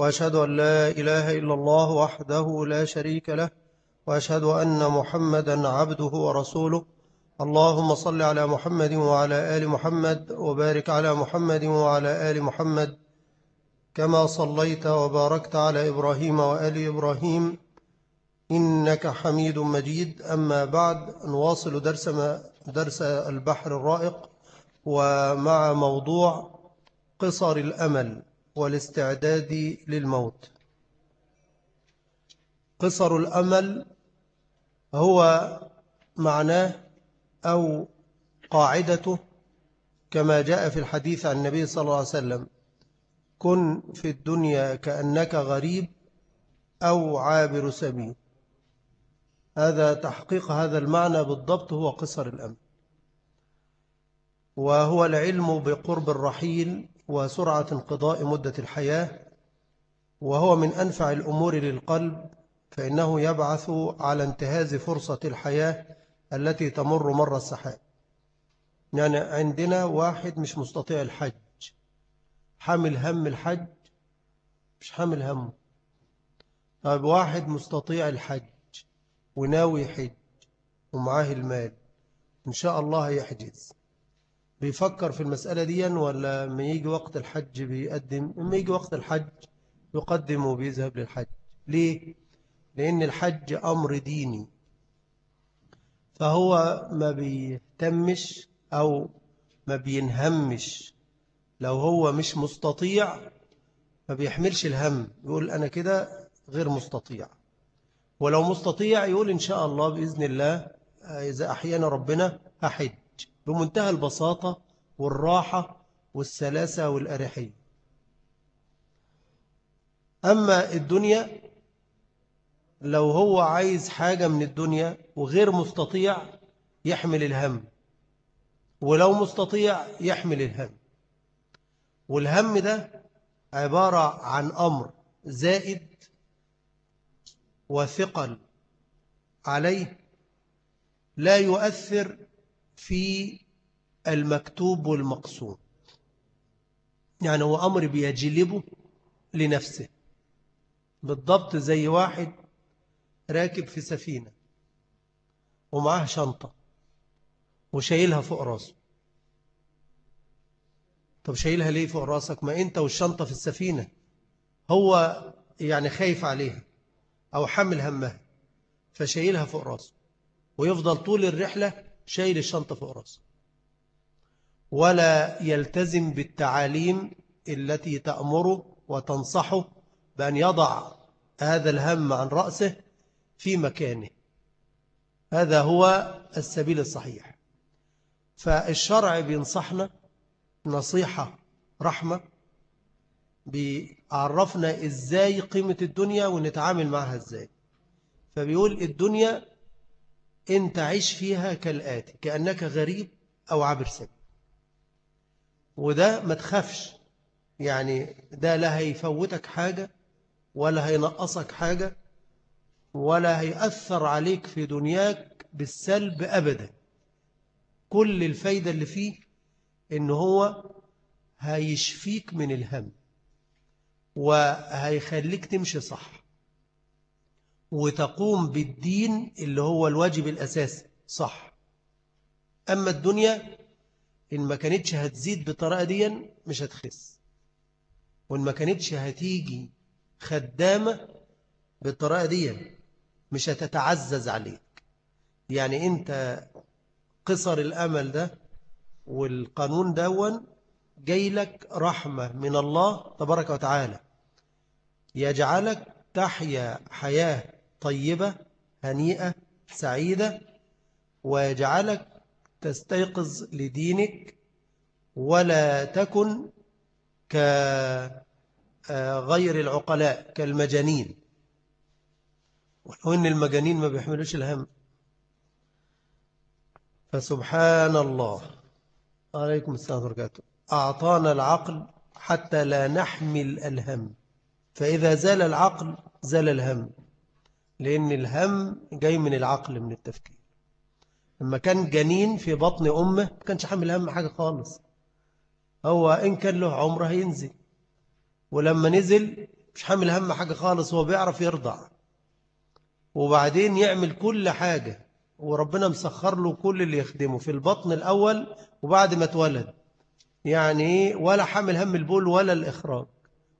وأشهد أن لا إله إلا الله وحده لا شريك له وأشهد أن محمدا عبده ورسوله. اللهم صل على محمد وعلى آل محمد وبارك على محمد وعلى آل محمد كما صليت وباركت على إبراهيم وآل إبراهيم. إنك حميد مجيد. أما بعد نواصل درس, درس البحر الرائق ومع موضوع قصر الأمل. والاستعداد للموت. قصر الأمل هو معناه أو قاعدته كما جاء في الحديث عن النبي صلى الله عليه وسلم كن في الدنيا كأنك غريب أو عابر سبيل. هذا تحقيق هذا المعنى بالضبط هو قصر الأمل. وهو العلم بقرب الرحيل وسرعة انقضاء مدة الحياة وهو من أنفع الأمور للقلب فإنه يبعث على انتهاز فرصة الحياة التي تمر مر السحاب. يعني عندنا واحد مش مستطيع الحج. حامل هم الحج؟ مش حامل همه طيب واحد مستطيع الحج وناوي حج ومعاه المال إن شاء الله يحجز. بيفكر في المسألة دي ولا ما يجي وقت الحج بيقدم؟ ما يجي وقت الحج يقدم وبيذهب للحج. ليه؟ لأن الحج أمر ديني. فهو ما بيهتمش أو ما بينهمش. لو هو مش مستطيع ما بيحملش الهم. يقول أنا كده غير مستطيع. ولو مستطيع يقول إن شاء الله بإذن الله إذا أحيانا ربنا أحج بمنتهى البساطة والراحة والسلاسة والأريحية. أما الدنيا لو هو عايز حاجة من الدنيا وغير مستطيع يحمل الهم. ولو مستطيع يحمل الهم. والهم ده عبارة عن أمر زائد وثقل عليه لا يؤثر في المكتوب والمقصود. يعني هو أمر بيجلبه لنفسه. بالضبط زي واحد راكب في سفينة ومعاه شنطة وشايلها فوق راسه. طب شايلها ليه فوق راسك؟ ما أنت والشنطة في السفينة. هو يعني خايف عليها أو حمل همها فشايلها فوق راسه. ويفضل طول الرحلة شايل الشنطة فوق راسه. ولا يلتزم بالتعاليم التي تأمره وتنصحه بأن يضع هذا الهم عن رأسه في مكانه. هذا هو السبيل الصحيح. فالشرع بينصحنا نصيحة رحمة بيعرفنا إزاي قيمة الدنيا ونتعامل معها إزاي. فبيقول الدنيا انت عيش فيها كالآتي كأنك غريب أو عبر سبيل وده ما تخافش. يعني ده لا هيفوتك حاجة ولا هينقصك حاجة ولا هيأثر عليك في دنياك بالسلب أبدا. كل الفايدة اللي فيه إن هو هيشفيك من الهم وهيخليك تمشي صح. وتقوم بالدين اللي هو الواجب الأساسي صح. أما الدنيا إن ما كانتش هتزيد بالطريقة دي مش هتخس. وإن ما كانتش هتيجي خدامة بالطريقة دي مش هتتعزز عليك. يعني أنت قصر الأمل ده والقانون دون جاي لك رحمة من الله تبارك وتعالى. يجعلك تحيا حياة طيبة هنيئة سعيدة ويجعلك تستيقظ لدينك ولا تكن كغير العقلاء كالمجانين. ولو إن المجانين ما بيحملوش الهم. فسبحان الله عليكم السلام وبركاته. أعطانا العقل حتى لا نحمل الهم. فإذا زال العقل زال الهم. لأن الهم جاي من العقل من التفكير. لما كان جنين في بطن أمه ما كانش حامل هم حاجة خالص. هو إن كان له عمره هينزل. ولما نزل مش حامل هم حاجة خالص هو بيعرف يرضع. وبعدين يعمل كل حاجة. وربنا مسخر له كل اللي يخدمه في البطن الأول وبعد ما اتولد. يعني ولا حامل هم البول ولا الإخراج.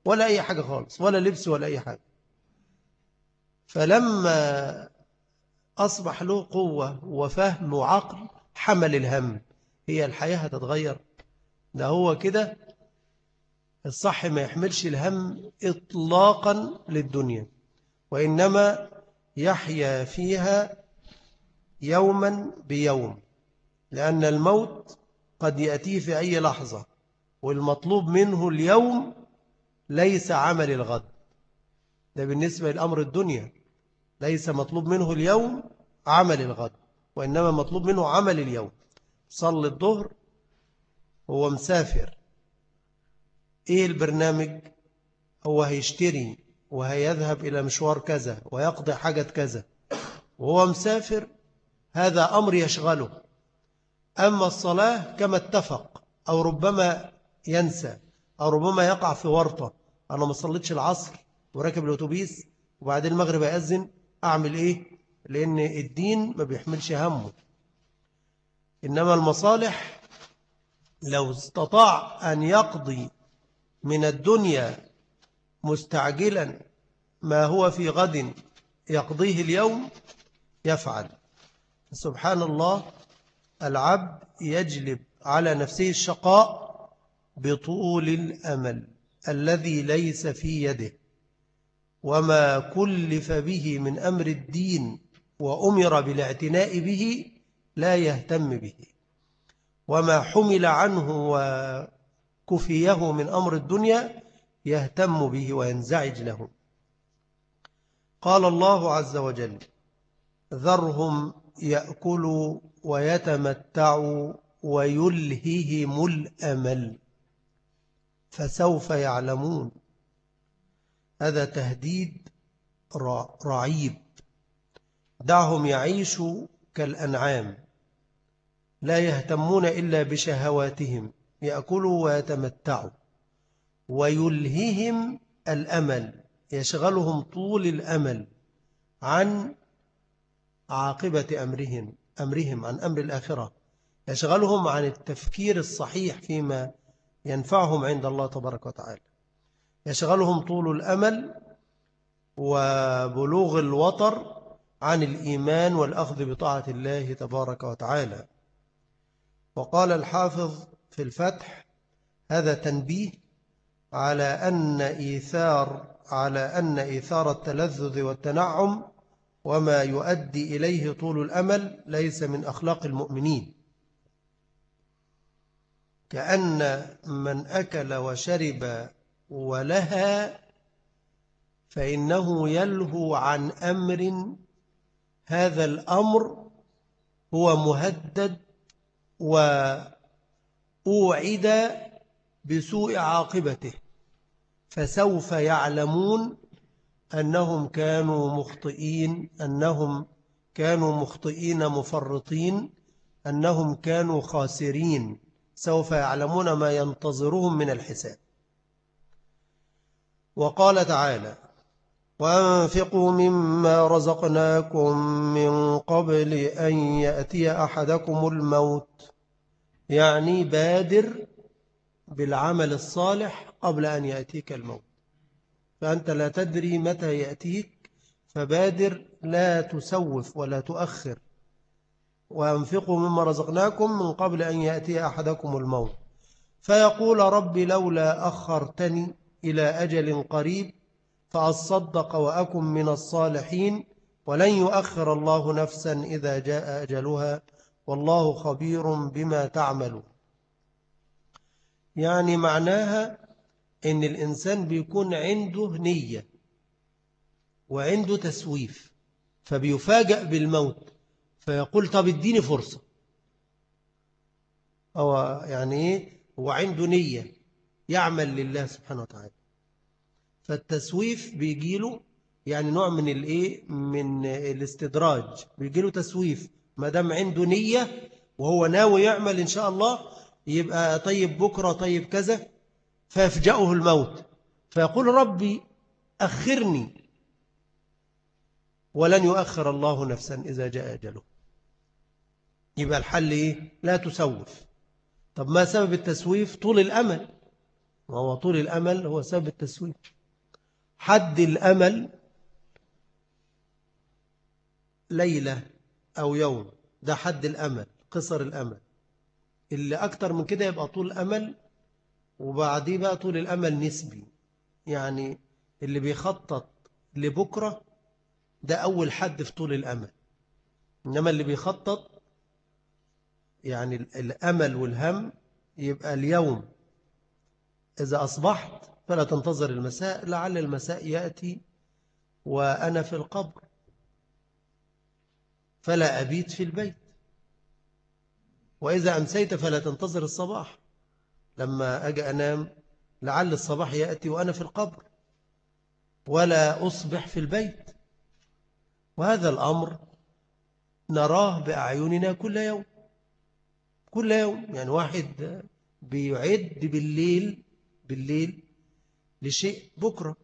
ولا أي حاجة خالص. ولا لبس ولا أي حاجة. فلما أصبح له قوة وفهم وعقل حمل الهم. هي الحياة هتتغير. ده هو كده. الصح ما يحملش الهم إطلاقا للدنيا. وإنما يحيا فيها يوما بيوم. لأن الموت قد يأتيه في أي لحظة. والمطلوب منه اليوم ليس عمل الغد. ده بالنسبة لأمر الدنيا. ليس مطلوب منه اليوم عمل الغد وإنما مطلوب منه عمل اليوم. صلي الظهر هو مسافر. إيه البرنامج؟ هو هيشتري وهيذهب إلى مشوار كذا ويقضي حاجة كذا. وهو مسافر هذا أمر يشغله. أما الصلاة كما اتفق أو ربما ينسى أو ربما يقع في ورطة. أنا ما صليتش العصر وراكب الأتوبيس وبعدين المغرب يأذن أعمل إيه؟ لأن الدين ما بيحملش همه. إنما المصالح لو استطاع أن يقضي من الدنيا مستعجلا ما هو في غد يقضيه اليوم يفعل. سبحان الله العبد يجلب على نفسه الشقاء بطول الأمل الذي ليس في يده. وما كلف به من أمر الدين وأمر بالاعتناء به لا يهتم به. وما حمل عنه وكفيه من أمر الدنيا يهتم به وينزعج له. قال الله عز وجل ذرهم يأكلوا ويتمتعوا ويلههم الأمل فسوف يعلمون. هذا تهديد رعيب. دعهم يعيشوا كالأنعام لا يهتمون إلا بشهواتهم يأكلوا ويتمتعوا ويلههم الأمل يشغلهم طول الأمل عن عاقبة أمرهم أمرهم عن أمر الآخرة. يشغلهم عن التفكير الصحيح فيما ينفعهم عند الله تبارك وتعالى. يشغلهم طول الأمل وبلوغ الوطر عن الإيمان والأخذ بطاعة الله تبارك وتعالى. وقال الحافظ في الفتح هذا تنبيه على أن إيثار على أن إيثار التلذذ والتنعم وما يؤدي إليه طول الأمل ليس من أخلاق المؤمنين. كأن من أكل وشرب ولها فإنه يلهو عن أمر هذا الأمر هو مهدد وأوعد بسوء عاقبته فسوف يعلمون أنهم كانوا مخطئين أنهم كانوا مخطئين مفرطين أنهم كانوا خاسرين سوف يعلمون ما ينتظرهم من الحساب. وقال تعالى وأنفقوا مما رزقناكم من قبل أن يأتي أحدكم الموت. يعني بادر بالعمل الصالح قبل أن يأتيك الموت. فأنت لا تدري متى يأتيك فبادر لا تسوف ولا تؤخر. وأنفقوا مما رزقناكم من قبل أن يأتي أحدكم الموت. فيقول رب لولا أخرتني إلى أجل قريب فأصدق وأكن من الصالحين ولن يؤخر الله نفسا إذا جاء أجلها. والله خبير بما تعمل يعني معناها إن الإنسان بيكون عنده نية وعنده تسويف فبيفاجأ بالموت فيقول طب اديني فرصة. أو يعني إيه؟ هو عنده نية. يعمل لله سبحانه وتعالى. فالتسويف بيجيله يعني نوع من الايه؟ من الاستدراج. بيجيله تسويف. ما دام عنده نية وهو ناوي يعمل إن شاء الله يبقى طيب بكرة طيب كذا فيفجأه الموت. فيقول ربي أخرني. ولن يؤخر الله نفسا إذا جاء أجله. يبقى الحل إيه؟ لا تسوف. طب ما سبب التسويف؟ طول الأمل. وهو طول الأمل هو سبب التسويف حد الأمل ليلة أو يوم ده حد الأمل قصر الأمل. اللي أكتر من كده يبقى طول أمل وبعديه بقى طول الأمل نسبي. يعني اللي بيخطط لبكرة ده أول حد في طول الأمل. إنما اللي بيخطط يعني الأمل والهم يبقى اليوم. إذا أصبحت فلا تنتظر المساء لعل المساء يأتي وأنا في القبر. فلا أبيت في البيت. وإذا أمسيت فلا تنتظر الصباح. لما أجي أنام لعل الصباح يأتي وأنا في القبر. ولا أصبح في البيت. وهذا الأمر نراه بأعيننا كل يوم. كل يوم يعني واحد بيعد بالليل بالليل لشيء بكرة.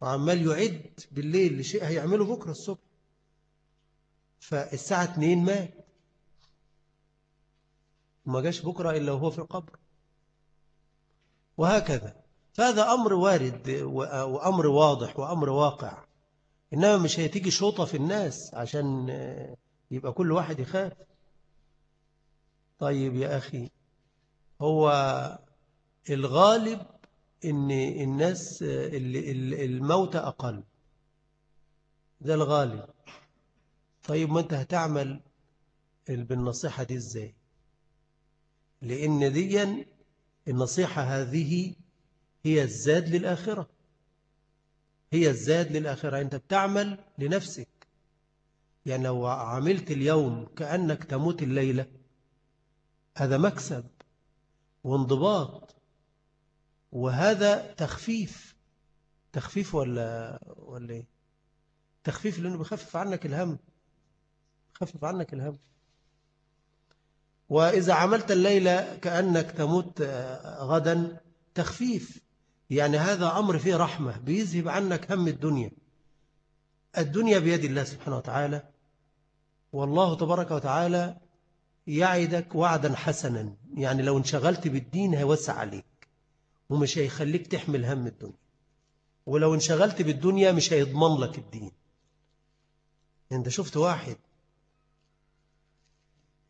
وعمال يعد بالليل لشيء هيعمله بكرة الصبح. فالساعة 2 مات. وما جاش بكرة إلا وهو في القبر. وهكذا. فهذا أمر وارد وأمر واضح وأمر واقع. إنما مش هيتيجي شوطة في الناس عشان يبقى كل واحد يخاف. طيب يا أخي هو الغالب إن الناس الموت أقل. ده الغالب. طيب ما أنت هتعمل بالنصيحة دي إزاي؟ لأن دي النصيحة هذه هي الزاد للآخرة. هي الزاد للآخرة. أنت بتعمل لنفسك. يعني لو عملت اليوم كأنك تموت الليلة هذا مكسب وانضباط. وهذا تخفيف. تخفيف ولا ولا إيه؟ تخفيف لأنه بيخفف عنك الهم. بيخفف عنك الهم. وإذا عملت الليلة كأنك تموت غدا تخفيف. يعني هذا أمر فيه رحمة بيذهب عنك هم الدنيا. الدنيا بيد الله سبحانه وتعالى. والله تبارك وتعالى يعدك وعدا حسنا. يعني لو انشغلت بالدين هيوسع عليك. ومش هيخليك تحمل هم الدنيا. ولو انشغلت بالدنيا مش هيضمن لك الدين. انت شفت واحد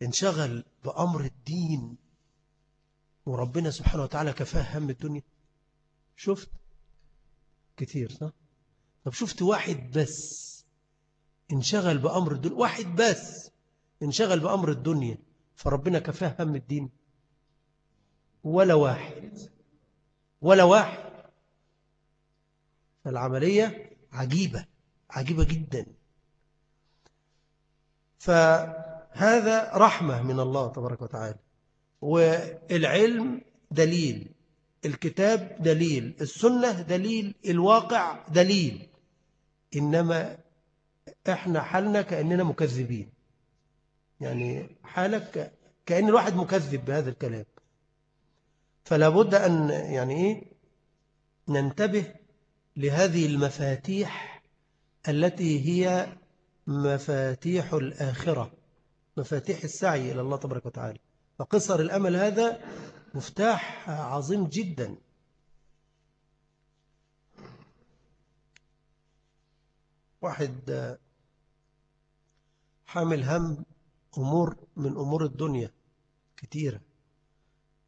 انشغل بأمر الدين وربنا سبحانه وتعالى كفاه هم الدنيا؟ شفت؟ كتير صح؟ طب شفت واحد بس انشغل بأمر الدنيا؟ واحد بس انشغل بأمر الدنيا فربنا كفاه هم الدين؟ ولا واحد. ولا واحد. فالعملية عجيبة عجيبة جدا. فهذا رحمة من الله تبارك وتعالى. والعلم دليل الكتاب دليل السنة دليل الواقع دليل. إنما إحنا حالنا كأننا مكذبين. يعني حالك كأن الواحد مكذب بهذا الكلام. فلا بد أن يعني إيه؟ ننتبه لهذه المفاتيح التي هي مفاتيح الآخرة مفاتيح السعي إلى الله تبارك وتعالى. فقصر الأمل هذا مفتاح عظيم جدا. واحد حامل هم أمور من أمور الدنيا كتيرة.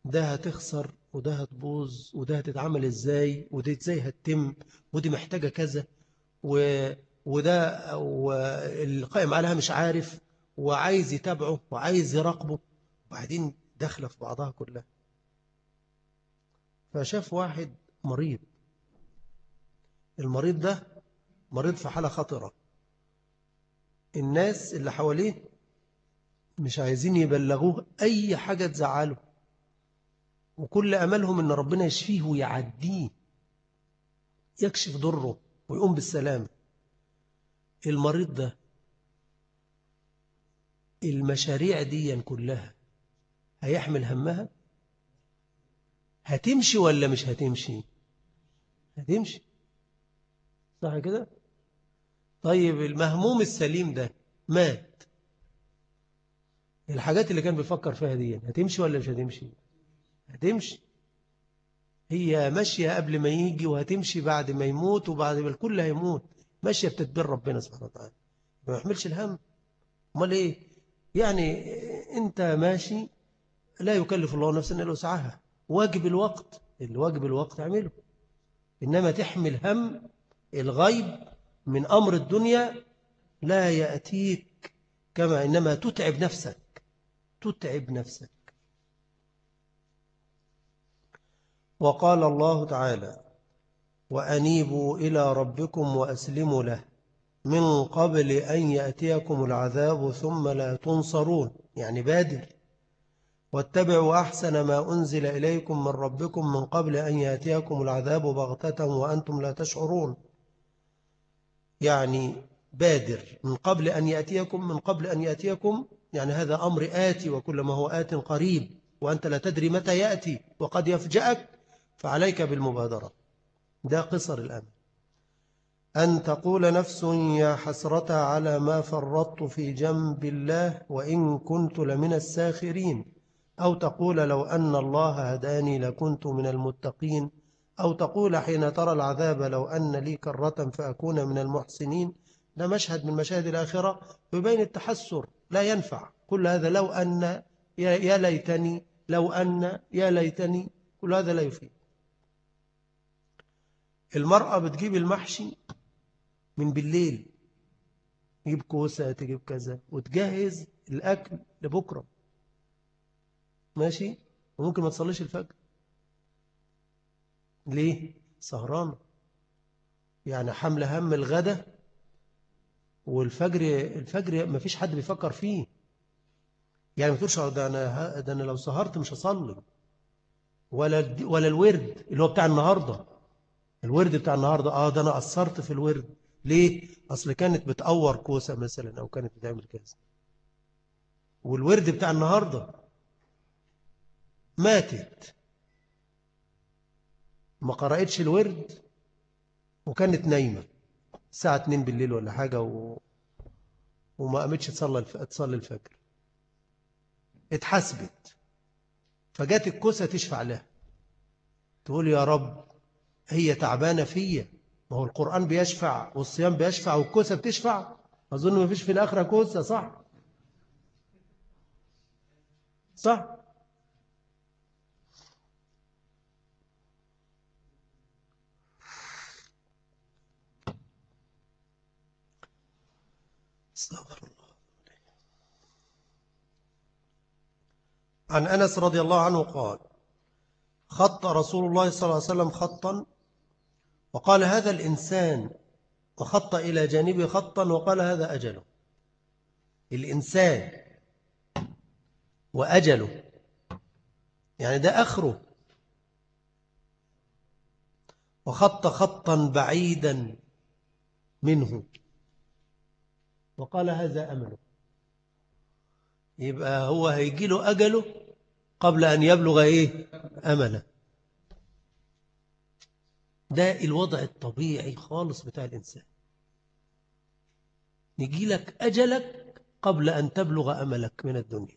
ده هتخسر وده هتبوظ وده هتتعمل إزاي وده إزاي هتتم ودي محتاجة كذا و... وده والقائم عليها مش عارف وعايز يتابعه وعايز يراقبه وبعدين داخلة في بعضها كلها. فشاف واحد مريض. المريض ده مريض في حالة خطرة. الناس اللي حواليه مش عايزين يبلغوه أي حاجة تزعله. وكل أملهم أن ربنا يشفيه ويعديه. يكشف ضره ويقوم بالسلام. المريض ده المشاريع دي كلها هيحمل همها؟ هتمشي ولا مش هتمشي؟ هتمشي. صح كده؟ طيب المهموم السليم ده مات. الحاجات اللي كان بيفكر فيها دي هتمشي ولا مش هتمشي؟ هتمشي. هي ماشية قبل ما يجي وهتمشي بعد ما يموت وبعد ما الكل هيموت. ماشية بتدبر ربنا سبحانه وتعالى. ما يحملش الهم. امال إيه؟ يعني انت ماشي لا يكلف الله نفسا إلا وسعها. واجب الوقت الواجب الوقت اعمله. إنما تحمل هم الغيب من أمر الدنيا لا يأتيك كما إنما تتعب نفسك. تتعب نفسك. وقال الله تعالى وأنيبوا إلى ربكم وأسلموا له. من قبل أن يأتيكم العذاب ثم لا تنصرون. يعني بادر. واتبعوا أحسن ما أنزل إليكم من ربكم من قبل أن يأتيكم العذاب بغتة وأنتم لا تشعرون. يعني بادر. من قبل أن يأتيكم من قبل أن يأتيكم يعني هذا أمر آتي وكل ما هو آت قريب وأنت لا تدري متى يأتي وقد يفجأك فعليك بالمبادرة. ده قصر الأمر أن تقول نفس يا حسرة على ما فرطت في جنب الله وإن كنت لمن الساخرين. أو تقول لو أن الله هداني لكنت من المتقين. أو تقول حين ترى العذاب لو أن لي كرة فأكون من المحسنين. ده مشهد من مشاهد الآخرة يبين التحسر لا ينفع. كل هذا لو أن يا ليتني لو أن يا ليتني. كل هذا لا يفيد. المرأة بتجيب المحشي من بالليل تجيب كوسة تجيب كذا وتجهز الأكل لبكرة. ماشي؟ وممكن ما تصليش الفجر. ليه؟ سهرانة. يعني حمل هم الغدا والفجر الفجر ما فيش حد بيفكر فيه. يعني ما تقولش ده أنا ده أنا لو سهرت مش هصلي. ولا ولا الورد اللي هو بتاع النهارده. الورد بتاع النهارده آه ده أنا قصرت في الورد. ليه؟ أصل كانت بتقور كوسة مثلا أو كانت بتعمل كذا. والورد بتاع النهارده ماتت. ما قرأتش الورد وكانت نايمة. الساعة 2 بالليل ولا حاجة و... وما قامتش تصلي. تصلي الفجر. اتحسبت فجات الكوسة تشفع لها. تقول يا رب هي تعبانة فيا. ما هو القرآن بيشفع والصيام بيشفع والكوسة بتشفع. أظن ما فيش في الآخرة كوسة صح؟ صح؟ استغفر الله عن أنس رضي الله عنه قال خط رسول الله صلى الله عليه وسلم خطا وقال هذا الإنسان وخط إلى جانبه خطا وقال هذا أجله. الإنسان وأجله. يعني ده آخره. وخط خطا بعيدا منه. وقال هذا أمله. يبقى هو هيجي له أجله قبل أن يبلغ إيه؟ أمله. ده الوضع الطبيعي خالص بتاع الإنسان. نجي لك أجلك قبل أن تبلغ أملك من الدنيا.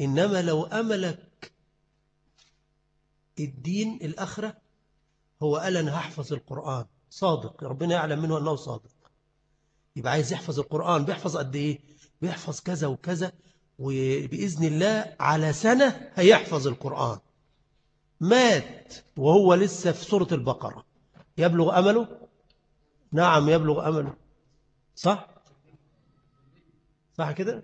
إنما لو أملك الدين الأخرة هو قال أنا هحفظ القرآن. صادق ربنا يعلم منه أنه صادق. يبقى عايز يحفظ القرآن. بيحفظ قد إيه؟ بيحفظ كذا وكذا وبإذن الله على سنة هيحفظ القرآن. مات وهو لسه في سورة البقرة. يبلغ أمله؟ نعم يبلغ أمله. صح؟ صح كده؟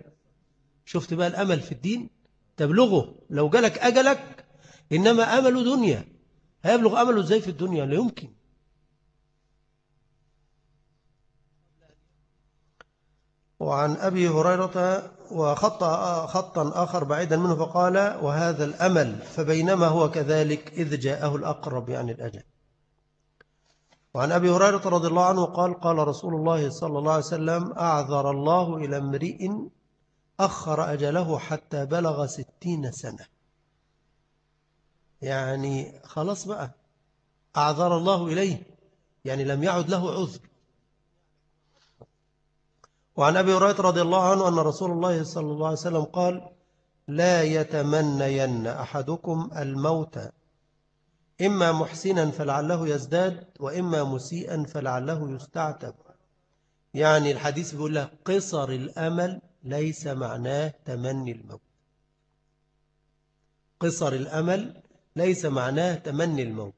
شفت بقى الأمل في الدين؟ تبلغه. لو جالك أجلك إنما أمله دنيا. هيبلغ أمله إزاي في الدنيا؟ لا يمكن. وعن أبي هريرة وخط خطا آخر بعيدا منه فقال وهذا الأمل فبينما هو كذلك إذ جاءه الأقرب يعني الأجل. وعن أبي هريرة رضي الله عنه قال قال رسول الله صلى الله عليه وسلم أعذر الله إلى امرئ أخر أجله حتى بلغ ستين سنة. يعني خلاص بقى. أعذر الله إليه. يعني لم يعد له عذر. وعن أبي هريرة رضي الله عنه أن رسول الله صلى الله عليه وسلم قال لا يتمنين أحدكم الموت. إما محسنا فلعله يزداد وإما مسيئا فلعله يستعتب. يعني الحديث بيقول لك قصر الأمل ليس معناه تمني الموت. قصر الأمل ليس معناه تمني الموت.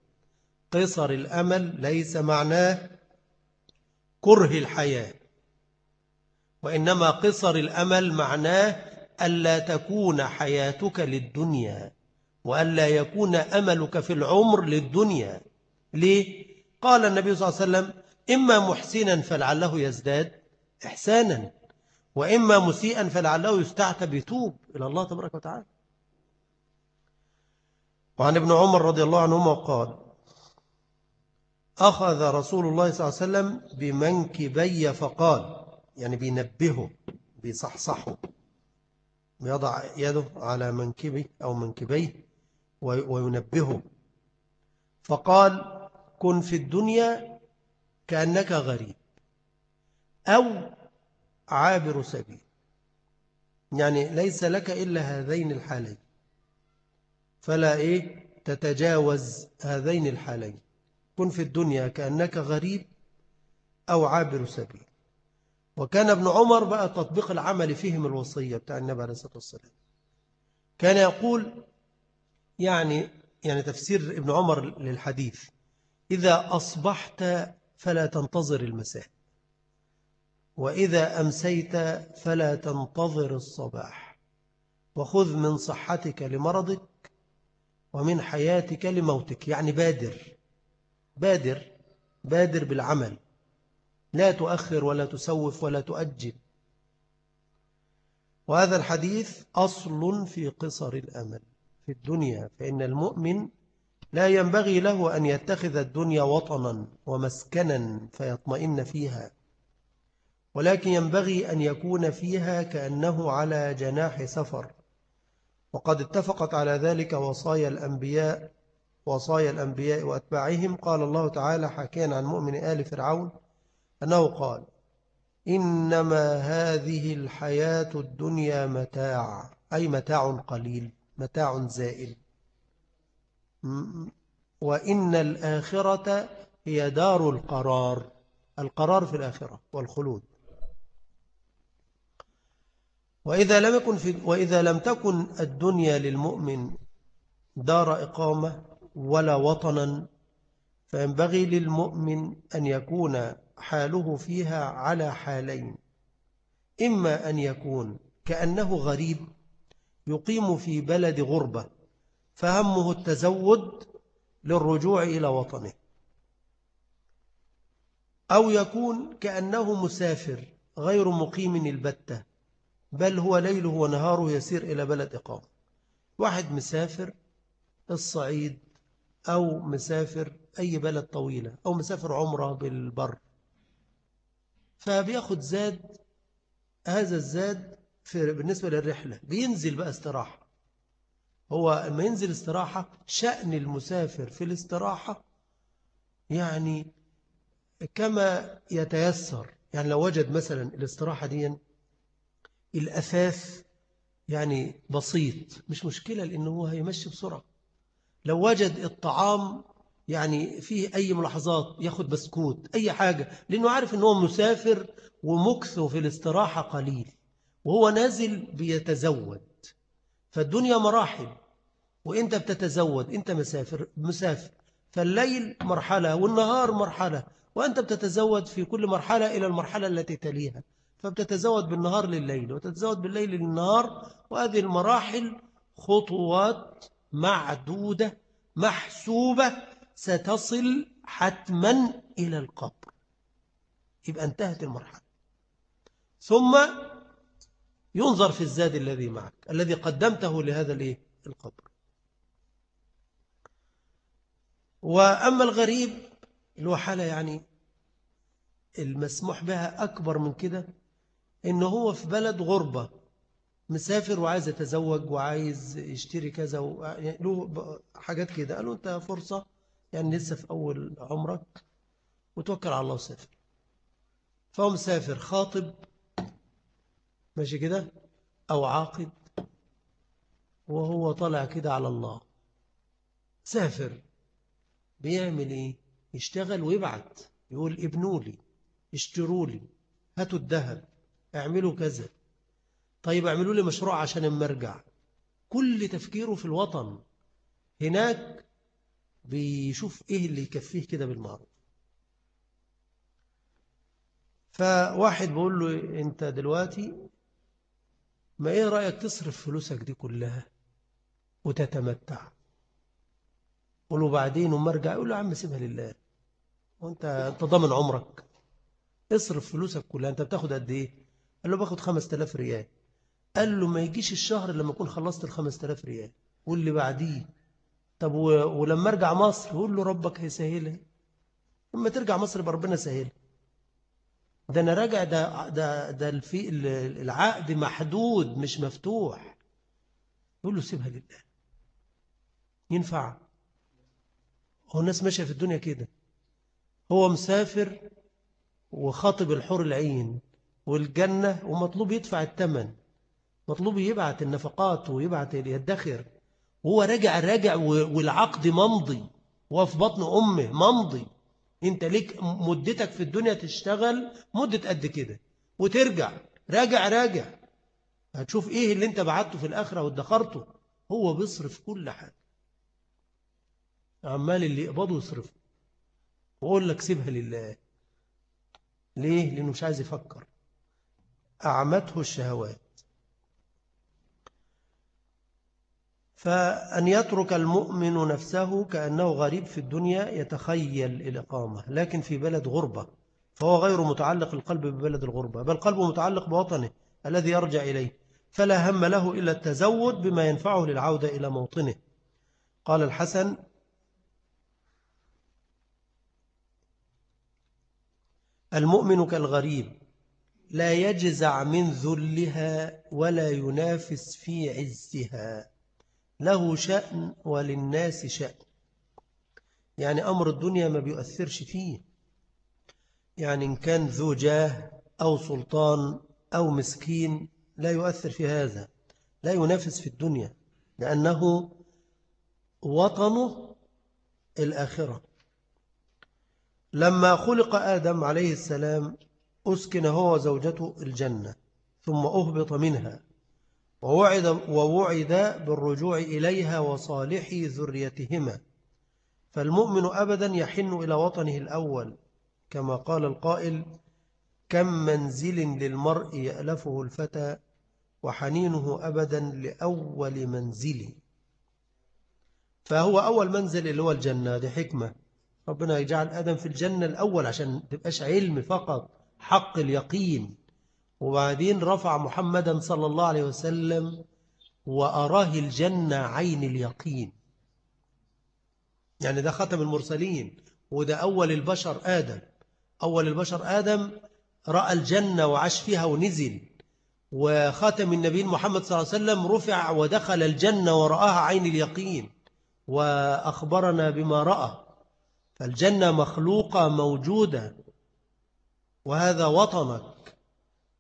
قصر الأمل ليس معناه كره الحياة. وإنما قصر الأمل معناه ألا تكون حياتك للدنيا وألا يكون أملك في العمر للدنيا ليه؟ قال النبي صلى الله عليه وسلم إما محسنا فلعله يزداد إحسانا وإما مسيئا فلعله يستعتب يتوب إلى الله تبارك وتعالى وعن ابن عمر رضي الله عنهما قال أخذ رسول الله صلى الله عليه وسلم بمنكبي فقال يعني بينبهه بيصحصحه. يضع يده على منكبه أو منكبيه وينبهه. فقال كن في الدنيا كأنك غريب أو عابر سبيل. يعني ليس لك إلا هذين الحالين. فلا إيه؟ تتجاوز هذين الحالين. كن في الدنيا كأنك غريب أو عابر سبيل. وكان ابن عمر بقى تطبيق العمل فيهم الوصية بتاع النبي عليه الصلاة والسلام. كان يقول يعني يعني تفسير ابن عمر للحديث إذا أصبحت فلا تنتظر المساء وإذا أمسيت فلا تنتظر الصباح. وخذ من صحتك لمرضك ومن حياتك لموتك. يعني بادر بادر بادر بالعمل. لا تؤخر ولا تسوف ولا تؤجل. وهذا الحديث أصل في قصر الأمل في الدنيا فإن المؤمن لا ينبغي له أن يتخذ الدنيا وطنا ومسكنا فيطمئن فيها ولكن ينبغي أن يكون فيها كأنه على جناح سفر. وقد اتفقت على ذلك وصايا الأنبياء وصايا الأنبياء وأتباعهم. قال الله تعالى حكيا عن مؤمن آل فرعون أنه قال إنما هذه الحياة الدنيا متاع أي متاع قليل متاع زائل. وإن الآخرة هي دار القرار القرار في الآخرة والخلود. وإذا لم يكن في وإذا لم تكن الدنيا للمؤمن دار إقامة ولا وطنا فينبغي للمؤمن أن يكون حاله فيها على حالين. إما أن يكون كأنه غريب يقيم في بلد غربة فهمه التزود للرجوع إلى وطنه. أو يكون كأنه مسافر غير مقيم البتة بل هو ليله ونهاره يسير إلى بلد إقامة واحد مسافر الصعيد أو مسافر أي بلد طويلة أو مسافر عمرة بالبر. فبياخد زاد هذا الزاد في بالنسبة للرحلة. بينزل بقى استراحة. هو لما ينزل استراحة شأن المسافر في الاستراحة يعني كما يتيسر. يعني لو وجد مثلا الاستراحة دي الأثاث يعني بسيط. مش مشكلة لأنه هو هيمشي بسرعة. لو وجد الطعام يعني فيه أي ملاحظات ياخد بسكوت أي حاجة لأنه عارف أنه مسافر ومكثه في الاستراحة قليل وهو نازل بيتزود. فالدنيا مراحل وإنت بتتزود أنت مسافر مسافر. فالليل مرحلة والنهار مرحلة وأنت بتتزود في كل مرحلة إلى المرحلة التي تليها. فبتتزود بالنهار لليل وتتزود بالليل للنهار وهذه المراحل خطوات معدودة محسوبة ستصل حتما إلى القبر. يبقى انتهت المرحلة. ثم ينظر في الزاد الذي معك الذي قدمته لهذا القبر. وأما الغريب اللي هو حالة يعني المسموح بها أكبر من كده إنه هو في بلد غربة مسافر وعايز يتزوج وعايز يشتري كذا يعني له حاجات كده. قالوا أنت فرصة يعني لسه في أول عمرك وتوكل على الله وسافر. فهو مسافر خاطب ماشي كده أو عاقد وهو طالع كده على الله. سافر. بيعمل إيه؟ يشتغل ويبعت. يقول ابنوا لي اشتروا لي هاتوا الذهب اعملوا كذا. طيب اعملوا لي مشروع عشان اما ارجع. كل تفكيره في الوطن. هناك بيشوف إيه اللي يكفيه كده بالمعروف. فواحد بيقول له أنت دلوقتي ما إيه رأيك تصرف فلوسك دي كلها وتتمتع؟ قول له بعدين وما أرجع يقول له يا عم سيبها لله. وانت أنت ضامن عمرك. اصرف فلوسك كلها. أنت بتاخد قد إيه؟ قال له باخد 5000 ريال. قال له ما يجيش الشهر لما أكون خلصت ال 5000 ريال. واللي بعديه؟ طب. ولما ارجع مصر قول له ربك هيسهلها لما ترجع مصر بربنا سهلها ده أنا راجع ده ده ده الفي العقد محدود مش مفتوح. يقول له سيبها لله. ينفع؟ هو الناس ماشية في الدنيا كده. هو مسافر وخاطب الحور العين والجنة ومطلوب يدفع الثمن مطلوب يبعت النفقات ويبعت يدخر. وهو راجع راجع والعقد ممضي وهو في بطن أمه ممضي. انت ليك مدتك في الدنيا تشتغل مدة قد كده وترجع. راجع راجع. هتشوف إيه اللي انت بعته في الآخرة وادخرته. هو بيصرف كل حاجة. عمال اللي يقبضه يصرفه. وأقول لك سيبها لله. ليه؟ لأنه مش عايز يفكر. أعمته الشهوات. فأن يترك المؤمن نفسه كأنه غريب في الدنيا يتخيل الإقامة لكن في بلد غربة فهو غير متعلق القلب ببلد الغربة بل قلبه متعلق بوطنه الذي يرجع إليه فلا هم له إلا التزود بما ينفعه للعودة إلى موطنه. قال الحسن المؤمن كالغريب لا يجزع من ذلها ولا ينافس في عزها. له شأن وللناس شأن. يعني أمر الدنيا ما بيؤثرش فيه. يعني إن كان ذو جاه أو سلطان أو مسكين لا يؤثر في هذا لا ينافس في الدنيا لأنه وطنه الآخرة. لما خلق آدم عليه السلام أسكن هو وزوجته الجنة ثم أهبط منها. ووعد, ووعد بالرجوع إليها وصالح ذريتهما. فالمؤمن أبدا يحن إلى وطنه الأول كما قال القائل كم منزل للمرء يألفه الفتى وحنينه أبدا لأول منزل. فهو أول منزل اللي هو الجنة دي حكمة. ربنا يجعل آدم في الجنة الأول عشان تبقاش علم فقط حق اليقين. وبعدين رفع محمدا صلى الله عليه وسلم وأراه الجنة عين اليقين. يعني ده ختم المرسلين وده أول البشر آدم. أول البشر آدم رأى الجنة وعاش فيها ونزل. وخاتم النبي محمد صلى الله عليه وسلم رفع ودخل الجنة ورآها عين اليقين. وأخبرنا بما رأى. فالجنة مخلوقة موجودة. وهذا وطنك.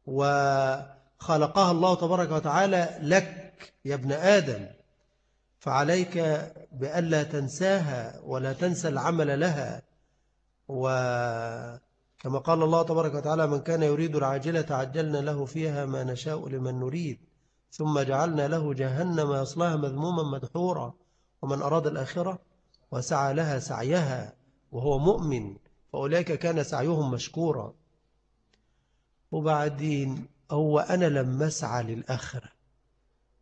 وخلقها الله تبارك وتعالى لك يا ابن آدم فعليك بألا تنساها ولا تنسى العمل لها. وكما قال الله تبارك وتعالى من كان يريد العاجلة عجلنا له فيها ما نشاء لمن نريد ثم جعلنا له جهنم يصلها مذموما مدحورا ومن أراد الآخرة وسعى لها سعيها وهو مؤمن فأولئك كان سعيهم مشكورا. وبعدين هو أنا لما أسعى للآخرة.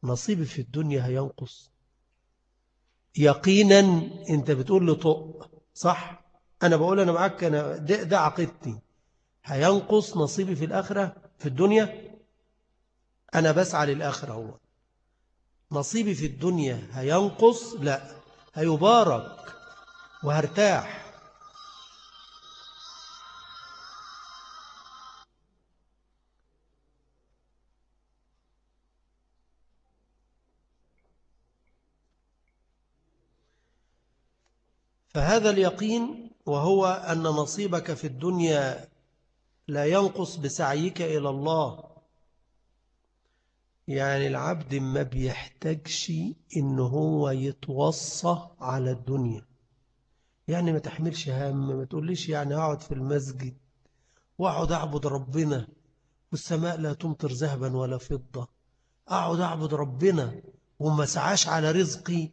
نصيبي في الدنيا هينقص يقينا أنت بتقول لي طق صح؟ أنا بقول أنا معاك أنا ده, ده عقيدتي. هينقص نصيبي في الآخرة في الدنيا؟ أنا بسعى للآخرة هو. نصيبي في الدنيا هينقص؟ لا. هيبارك وهرتاح. فهذا اليقين وهو أن نصيبك في الدنيا لا ينقص بسعيك إلى الله. يعني العبد ما بيحتاجش إن هو يتوصى على الدنيا. يعني ما تحملش هم ما تقوليش يعني أقعد في المسجد وأقعد أعبد ربنا والسماء لا تمطر ذهبا ولا فضة. أقعد أعبد ربنا وما سعاش على رزقي.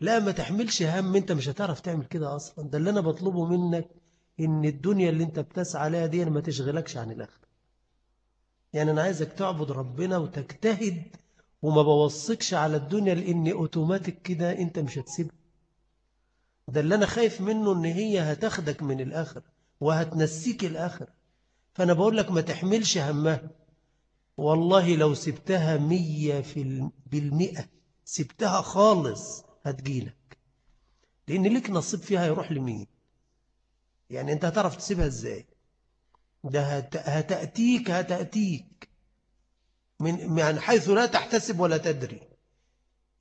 لا ما تحملش هم انت مش هتعرف تعمل كده أصلا. ده اللي أنا بطلبه منك إن الدنيا اللي أنت بتسعى عليها دي ما تشغلكش عن الآخرة. يعني أنا عايزك تعبد ربنا وتجتهد وما بوصكش على الدنيا لأن أوتوماتيك كده أنت مش هتسيبها. ده اللي أنا خايف منه إن هي هتاخدك من الآخرة وهتنسيك الآخرة. فأنا بقول لك ما تحملش همها. والله لو سبتها مية في بالمئة سبتها خالص. هتجيلك. لأن ليك نصيب فيها يروح لمين؟ يعني أنت هتعرف تسيبها إزاي؟ ده هتأتيك هتأتيك. من يعني حيث لا تحتسب ولا تدري.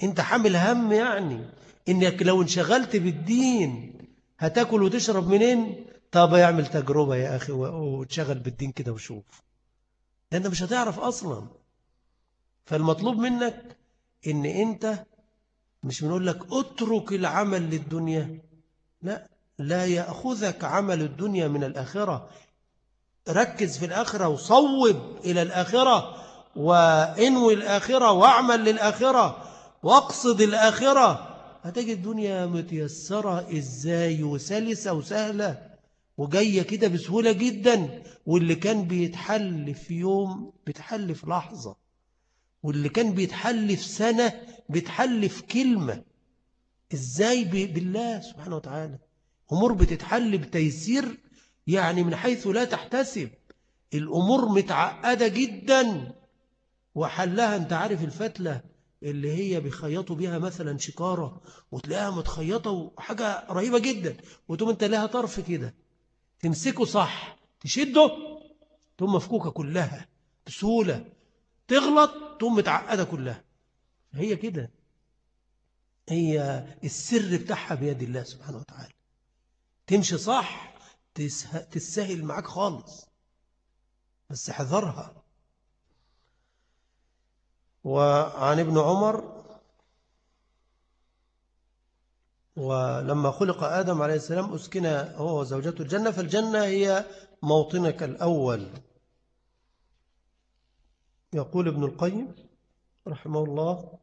أنت حامل هم يعني. إنك لو انشغلت بالدين هتاكل وتشرب منين؟ طب يعمل تجربة يا أخي وتشغل بالدين كده وشوف. لأنت مش هتعرف أصلا. فالمطلوب منك إن أنت مش بنقول لك اترك العمل للدنيا. لا لا يأخذك عمل الدنيا من الآخرة. ركز في الآخرة وصوب إلى الآخرة وانوي الآخرة واعمل للآخرة واقصد الآخرة. هتجد الدنيا متيسرة إزاي وسلسة وسهلة وجاية كده بسهولة جدا واللي كان بيتحل في يوم بيتحل في لحظة. واللي كان بيتحل في سنة بيتحل في كلمة. إزاي بالله سبحانه وتعالى. أمور بتتحل بتيسير يعني من حيث لا تحتسب. الأمور متعقدة جدا. وحلها أنت عارف الفتلة اللي هي بيخيطوا بيها مثلا شكارة وتلاقيها متخيطة وحاجة رهيبة جدا. وتقوم أنت لها طرف كده. تمسكه صح تشده تقوم مفكوكة كلها بسهولة. تغلط تقوم متعقدة كلها. هي كده. هي السر بتاعها بيد الله سبحانه وتعالى. تمشي صح تسهل معاك خالص. بس حذرها وعن ابن عمر ولما خلق آدم عليه السلام أسكن هو وزوجته الجنة. فالجنة هي موطنك الأول. يقول ابن القيم رحمه الله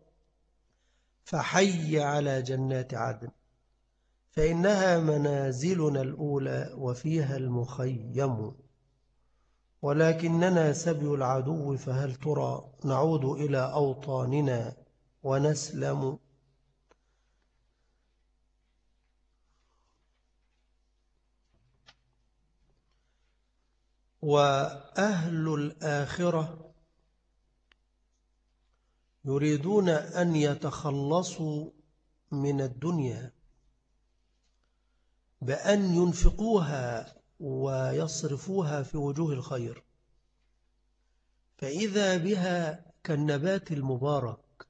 فحي على جنات عدن فإنها منازلنا الأولى وفيها المخيم ولكننا سبي العدو فهل ترى نعود إلى أوطاننا ونسلم؟ وأهل الآخرة يريدون أن يتخلصوا من الدنيا بأن ينفقوها ويصرفوها في وجوه الخير. فإذا بها كالنبات المبارك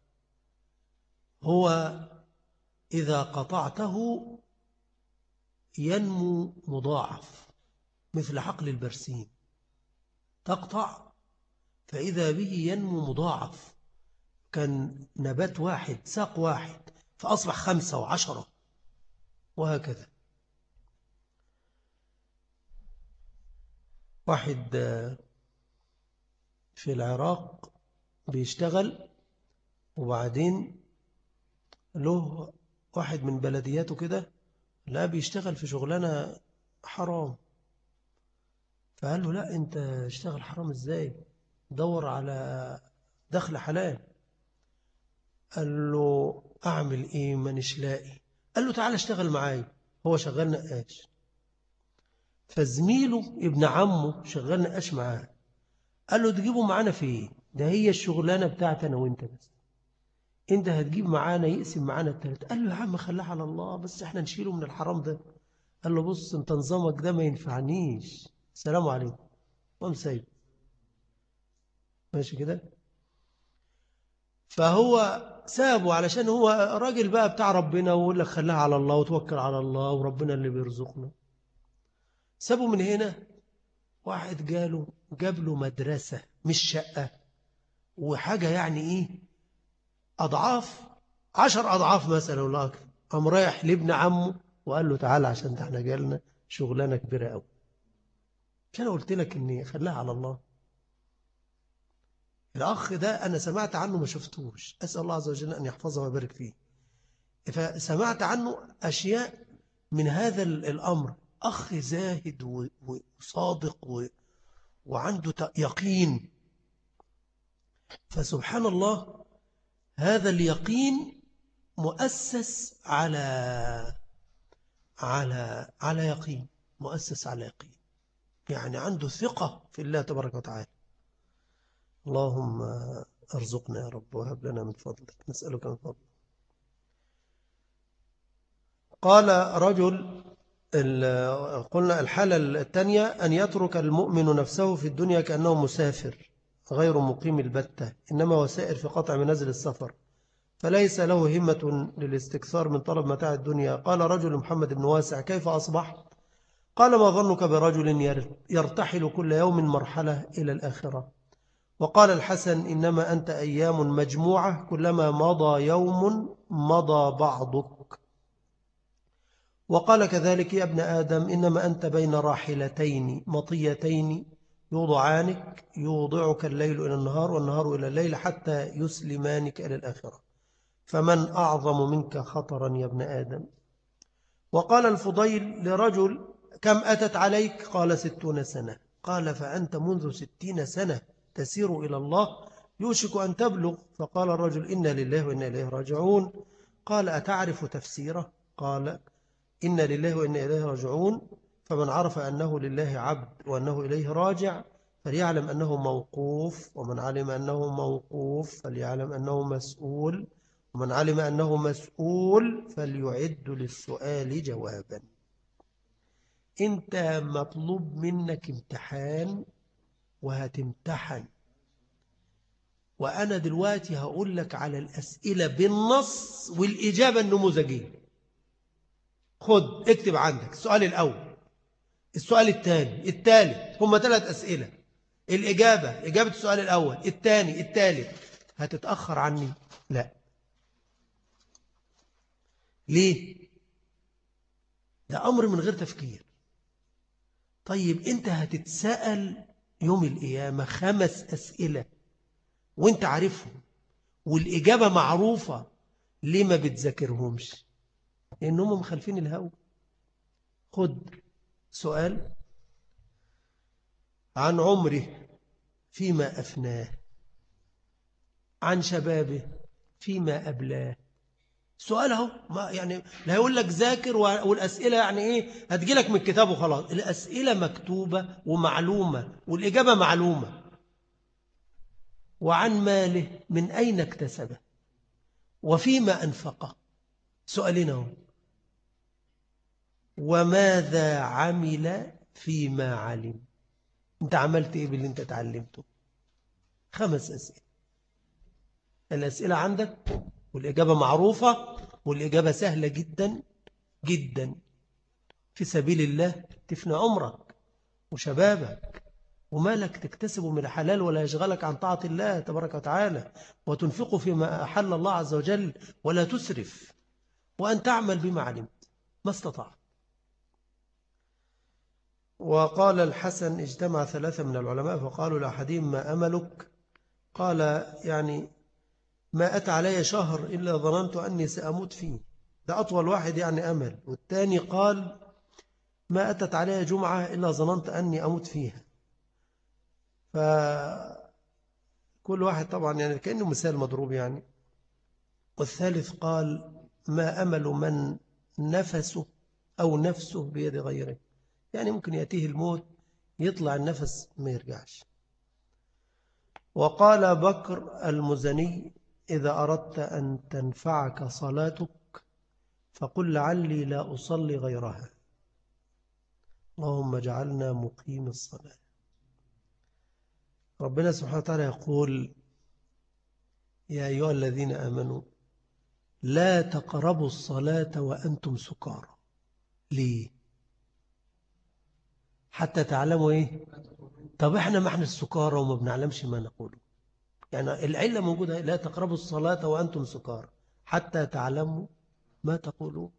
هو إذا قطعته ينمو مضاعف مثل حقل البرسيم. تقطع فإذا به ينمو مضاعف. كان نبات واحد ساق واحد فأصبح خمسة وعشرة وهكذا. واحد في العراق بيشتغل وبعدين له واحد من بلدياته كده لا بيشتغل في شغلانة حرام. فقال له لا انت اشتغل حرام إزاي؟ دور على دخل حلال. قال له أعمل إيه مانيش لاقي؟ قال له تعالى اشتغل معايا. هو شغال نقاش. فزميله ابن عمه شغال نقاش معاه. قال له تجيبه معانا في إيه ده هي الشغلانة بتاعتنا وأنت بس. أنت هتجيب معانا يقسم معانا التلاتة قال له يا عم خليها على الله بس إحنا نشيله من الحرام ده. قال له بص أنت نظامك ده ما ينفعنيش. السلام عليكم. قام سيد ماشي كده؟ فهو سابه علشان هو راجل بقى بتاع ربنا ويقول لك خليها على الله وتوكل على الله وربنا اللي بيرزقنا. سابوا من هنا واحد جاله جاب له مدرسة مش شقة وحاجة يعني إيه؟ أضعاف عشر أضعاف مثلا ولا أكثر قام رايح لابن عمه وقال له تعالى عشان إحنا جالنا شغلانة كبيرة قوي مش أنا قلت لك إني خلاها على الله. الأخ ده أنا سمعت عنه ما شفتوش. أسأل الله عز وجل أن يحفظه ويبارك فيه. فسمعت عنه أشياء من هذا الأمر. أخ زاهد وصادق وعنده يقين. فسبحان الله هذا اليقين مؤسس على على على يقين. مؤسس على يقين. يعني عنده ثقة في الله تبارك وتعالى. اللهم ارزقنا يا رب وهب لنا من فضلك. نسألك من فضلك. قال رجل قلنا الحالة الثانية أن يترك المؤمن نفسه في الدنيا كأنه مسافر غير مقيم البتة إنما وسائر في قطع منازل السفر. فليس له همة للاستكثار من طلب متاع الدنيا. قال رجل محمد بن واسع كيف أصبح؟ قال ما ظنك برجل يرتحل كل يوم مرحلة إلى الآخرة. وقال الحسن إنما أنت أيام مجموعة كلما مضى يوم مضى بعضك. وقال كذلك يا ابن آدم إنما أنت بين راحلتين مطيتين يوضعانك يوضعك الليل إلى النهار والنهار إلى الليل حتى يسلمانك إلى الآخرة. فمن أعظم منك خطرا يا ابن آدم؟ وقال الفضيل لرجل كم أتت عليك؟ قال ستون سنة. قال فأنت منذ ستين سنة تسير إلى الله يوشك أن تبلغ. فقال الرجل إنا لله وإنا إليه راجعون. قال أتعرف تفسيره؟ قال إنا لله وإنا إليه راجعون. فمن عرف أنه لله عبد وأنه إليه راجع فليعلم أنه موقوف. ومن علم أنه موقوف فليعلم أنه مسؤول. ومن علم أنه مسؤول فليعد للسؤال جوابا. إنت مطلوب منك امتحان وهتمتحن. وأنا دلوقتي هقول لك على الأسئلة بالنص والإجابة النموذجية. خد اكتب عندك. السؤال الأول. السؤال الثاني. الثالث. هم ثلاث أسئلة. الإجابة إجابة السؤال الأول. الثاني الثالث. هتتأخر عني؟ لا. ليه؟ ده أمر من غير تفكير. طيب أنت هتتسأل يوم القيامة خمس أسئلة وانت عارفهم والإجابة معروفة ليه ما بتذاكرهمش؟ لأنهم مخالفين الهوى. خد سؤال عن عمره فيما أفناه عن شبابه فيما أبلاه. سؤال اهو ما يعني لا يقول لك ذاكر والأسئلة يعني إيه؟ هتجي لك من الكتاب وخلاص. الأسئلة مكتوبة ومعلومة والإجابة معلومة. وعن ماله من أين اكتسبه وفيما أنفقه سؤالين اهو. وماذا عمل فيما علم؟ انت عملت إيه باللي انت تعلمته خمس أسئلة. الأسئلة عندك؟ والإجابة معروفة والإجابة سهلة جدا جدا. في سبيل الله تفنى عمرك وشبابك ومالك تكتسب من الحلال ولا يشغلك عن طاعة الله تبارك وتعالى وتنفق فيما أحل الله عز وجل ولا تسرف وأن تعمل بما علمت. ما استطعت. وقال الحسن اجتمع ثلاثة من العلماء فقالوا لأحدهم ما أملك؟ قال يعني ما أتى علي شهر إلا ظننت أني سأموت فيه. ده أطول واحد يعني أمل. والثاني قال ما أتت علي جمعة إلا ظننت أني أموت فيها. فكل واحد طبعا يعني كأنه مثال مضروب يعني. والثالث قال ما أمل من نفسه أو نفسه بيد غيره. يعني ممكن يأتيه الموت يطلع النفس ما يرجعش. وقال بكر المزني إذا أردت أن تنفعك صلاتك فقل لعلي لا أصلي غيرها. اللهم اجعلنا مقيم الصلاة. ربنا سبحانه وتعالى يقول يا أيها الذين آمنوا لا تقربوا الصلاة وأنتم سكارى. ليه؟ حتى تعلموا إيه؟ طب إحنا ما إحنا السكارى وما بنعلمش ما نقوله. يعني العلة موجودة لا تقربوا الصلاة وأنتم سكارى حتى تعلموا ما تقولون.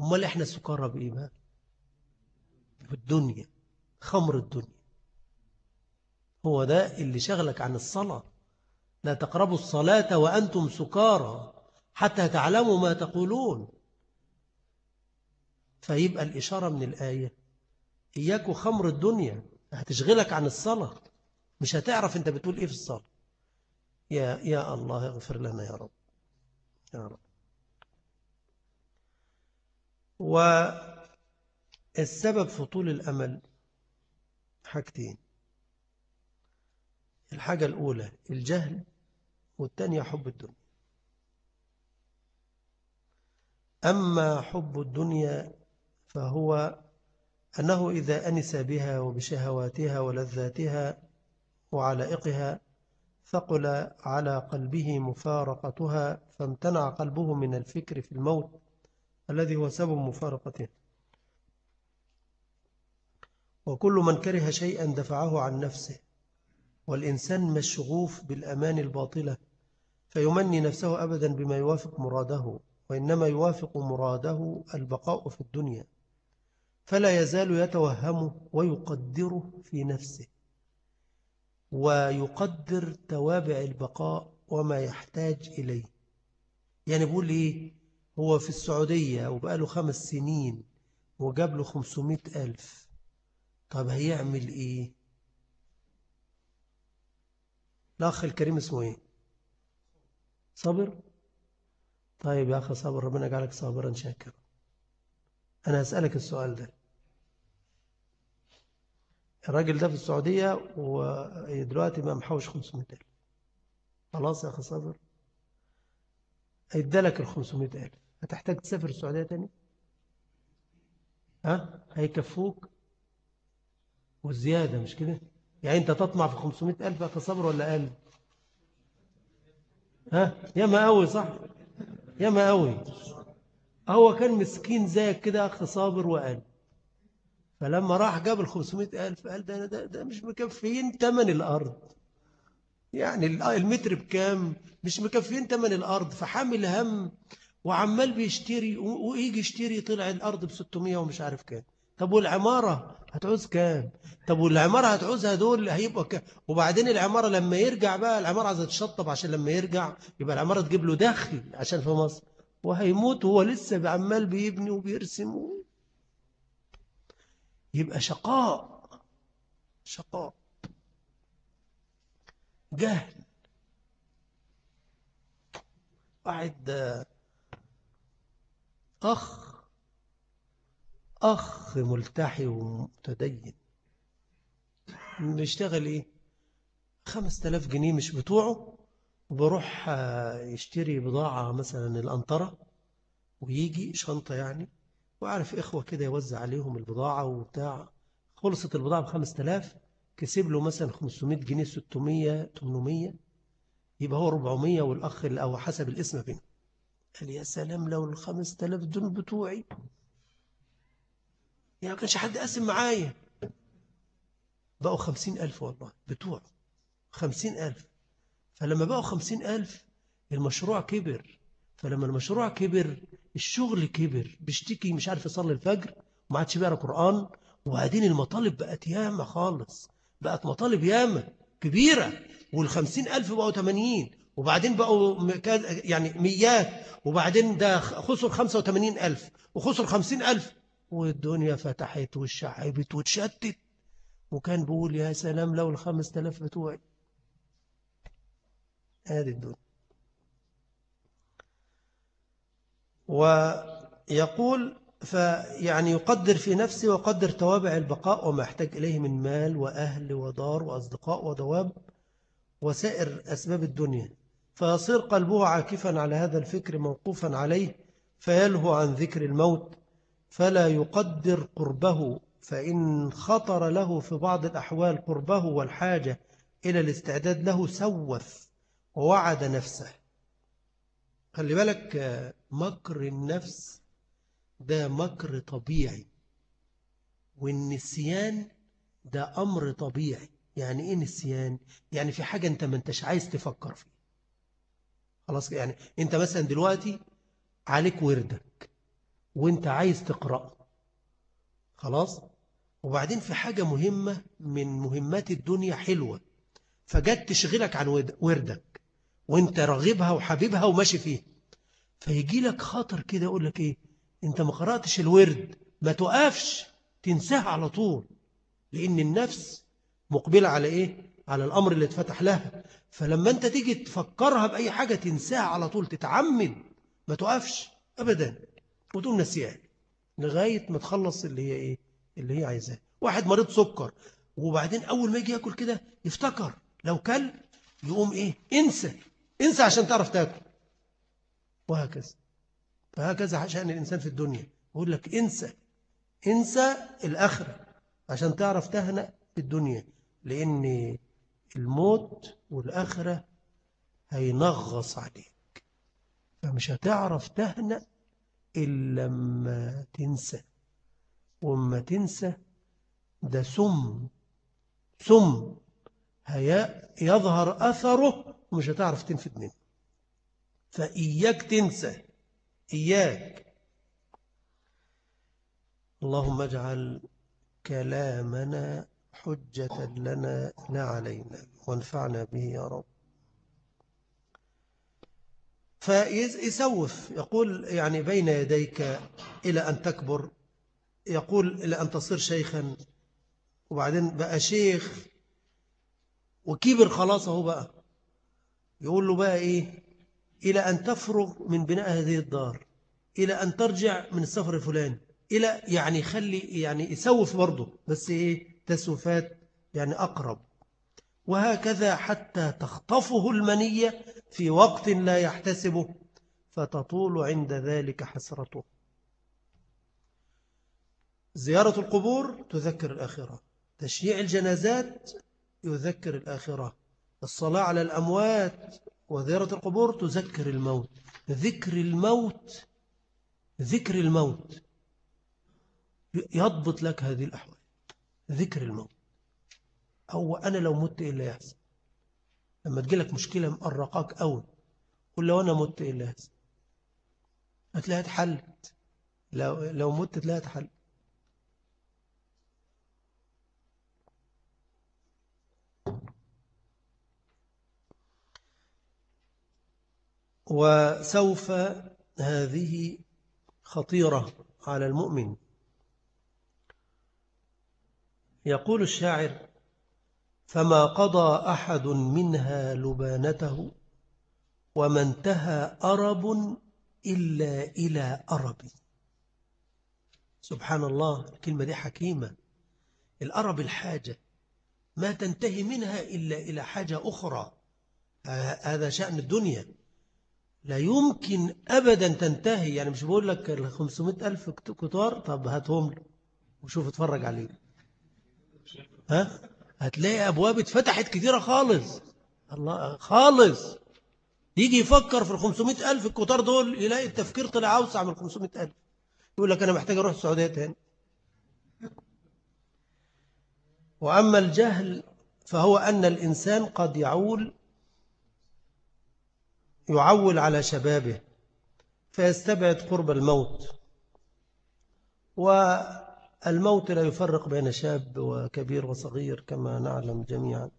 أمال إحنا السكارى بإيه بقى في الدنيا خمر الدنيا. هو ده اللي شغلك عن الصلاة. لا تقربوا الصلاة وأنتم سكارى حتى تعلموا ما تقولون. فيبقى الإشارة من الآية إياكوا خمر الدنيا هتشغلك عن الصلاة. مش هتعرف أنت بتقول إيه في الصلاة. يا, يا الله اغفر لنا يا رب. يا رب. والسبب في طول الأمل حاجتين. الحاجة الأولى الجهل والثانية حب الدنيا. أما حب الدنيا فهو أنه إذا أنس بها وبشهواتها ولذاتها وعلائقها ثقل على قلبه مفارقتها فامتنع قلبه من الفكر في الموت الذي هو سبب مفارقته. وكل من كره شيئا دفعه عن نفسه والإنسان مشغوف بالأمان الباطلة فيمني نفسه أبدا بما يوافق مراده وإنما يوافق مراده البقاء في الدنيا فلا يزال يتوهمه ويقدره في نفسه. ويقدر توابع البقاء وما يحتاج إليه. يعني بيقول إيه؟ هو في السعودية وبقى له خمس سنين وجاب له خمسمائة ألف. طب هيعمل إيه؟ الأخ الكريم اسمه إيه؟ صبر طيب يا أخي صبر ربنا يجعلك صابرا شاكرا. أنا أسألك السؤال ده. الراجل ده في السعودية ودلوقتي ما محوش 500 ألف. خلاص يا أخي صابر هيدالك ال 500 ألف. هتحتاج تسافر السعودية تاني؟ ها؟ هيكفوك والزيادة مش كده؟ يعني أنت تطمع في 500 ألف يا أخي صابر ولا أقل ها؟ ياما قوي صح؟ ياما قوي. هو كان مسكين زيك كده أخ صابر وقال فلما راح جاب ال 500 ألف قال ده, ده, ده مش مكفيين ثمن الأرض. يعني المتر بكام؟ مش مكفيين ثمن الأرض. فحامل هم وعمال بيشتري ويجي يشتري طلع الأرض ب 600 ومش عارف كام. طب والعمارة هتعوز كام؟ طب والعمارة هتعوزها دول هيبقى كام وبعدين العمارة لما يرجع بقى العمارة عايزة تشطب عشان لما يرجع يبقى العمارة تجيب له دخل عشان في مصر. وهيموت وهو لسه عمال بيبني وبيرسم يبقى شقاء. شقاء. جهل. واحد أخ أخ ملتحي ومتدين. بيشتغل إيه؟ خمس تلاف جنيه مش بتوعه وبروح يشتري بضاعة مثلا الأنطرة ويجي شنطة يعني. وعارف إخوة كده يوزع عليهم البضاعة وبتاع. خلصت البضاعة بخمس تلاف كسب له مثلا 500 جنيه 600 800 يبقى هو 400 والأخ أو حسب الاسم بينه قال يا سلام لو ال 5000 دول بتوعي. يعني ما كانش حد قاسم معايا. بقوا 50000 والله بتوع 50000 فلما بقوا 50000 المشروع كبر. فلما المشروع كبر الشغل كبر بيشتكي مش عارف يصلي الفجر وما عادش بيقرأ قرآن. وبعدين المطالب بقت ياما خالص. بقت مطالب ياما كبيرة. والخمسين ألف بقوا تمانين. وبعدين بقوا يعني ميات. وبعدين ده خسر خمسة وتمانين ألف. وخسر خمسين ألف. والدنيا فتحت والشعبت وتشتت وكان بيقول يا سلام لو الخمس تلاف بتوعي. هذه الدنيا. ويقول فيعني يقدر في نفسه وقدر توابع البقاء وما يحتاج إليه من مال وأهل ودار وأصدقاء ودواب وسائر أسباب الدنيا. فيصير قلبه عاكفا على هذا الفكر موقوفا عليه فيلهو عن ذكر الموت فلا يقدر قربه فإن خطر له في بعض الأحوال قربه والحاجة إلى الاستعداد له سوف ووعد نفسه. خلي بالك مكر النفس ده مكر طبيعي والنسيان ده أمر طبيعي. يعني إيه نسيان؟ يعني في حاجة أنت ما أنتش عايز تفكر فيها. خلاص يعني أنت مثلا دلوقتي عليك وردك وأنت عايز تقرأ خلاص؟ وبعدين في حاجة مهمة من مهمات الدنيا حلوة فجت تشغلك عن وردك. وانت راغبها وحبيبها وماشي فيها. فيجي لك خاطر كده يقول لك إيه؟ انت ما قرأتش الورد ما توقفش تنساها على طول. لأن النفس مقبلة على إيه؟ على الأمر اللي اتفتح لها. فلما انت تيجي تفكرها بأي حاجة تنساها على طول تتعمد ما توقفش ابدا. وتقوم نسيها لغاية ما تخلص اللي هي إيه؟ اللي هي عايزاه. واحد مريض سكر وبعدين أول ما يجي ياكل كده يفتكر. لو كل يقوم إيه؟ انسى. انسى عشان تعرف تاكل. وهكذا. فهكذا شأن الإنسان في الدنيا. يقول لك انسى انسى الآخرة عشان تعرف تهنأ في الدنيا. لأن الموت والآخرة هينغص عليك. فمش هتعرف تهنأ إلا لما تنسى. وما تنسى ده سم. سم يظهر أثره ومش هتعرف تنفد منه. فإياك تنسى إياك. اللهم اجعل كلامنا حجة لنا لا علينا وانفعنا به يا رب. فيسوف يقول يعني بين يديك إلى أن تكبر يقول إلى أن تصير شيخا وبعدين بقى شيخ وكبر خلاص هو بقى. يقول له بقى إيه؟ إلى أن تفرغ من بناء هذه الدار إلى أن ترجع من السفر الفلاني إلى يعني خلي يعني يسوف برضه بس إيه؟ تسوفات يعني أقرب. وهكذا حتى تخطفه المنية في وقت لا يحتسبه فتطول عند ذلك حسرته. زيارة القبور تذكر الآخرة تشييع الجنازات يذكر الآخرة. الصلاة على الأموات وزيارة القبور تذكر الموت. ذكر الموت ذكر الموت. يضبط لك هذه الأحوال. ذكر الموت. أو أنا لو مت إيه اللي يحصل لما تجيلك مشكلة مقرقاك أول قل لو أنا مت إيه اللي يحصل هتلاقيها اتحلت. لو, لو مت تلاقيها اتحلت. وسوف هذه خطيرة على المؤمن. يقول الشاعر فما قضى أحد منها لبانته وما انتهى أرب إلا إلى أرب. سبحان الله الكلمة دي حكيمة. الأرب الحاجة ما تنتهي منها إلا إلى حاجة أخرى. هذا شأن الدنيا. لا يمكن أبدا تنتهي. يعني مش بقول لك ال 500 ألف كتار طب هاتهم له وشوف اتفرج عليه ها؟ هتلاقي أبواب اتفتحت كثيرة خالص. الله خالص. يجي يفكر في ال 500 ألف الكتار دول يلاقي التفكير طلع أوسع من 500 ألف. يقول لك أنا محتاج أروح السعودية تاني. وأما الجهل فهو أن الإنسان قد يعول يعول على شبابه فيستبعد قرب الموت. والموت لا يفرق بين شاب وكبير وصغير كما نعلم جميعا.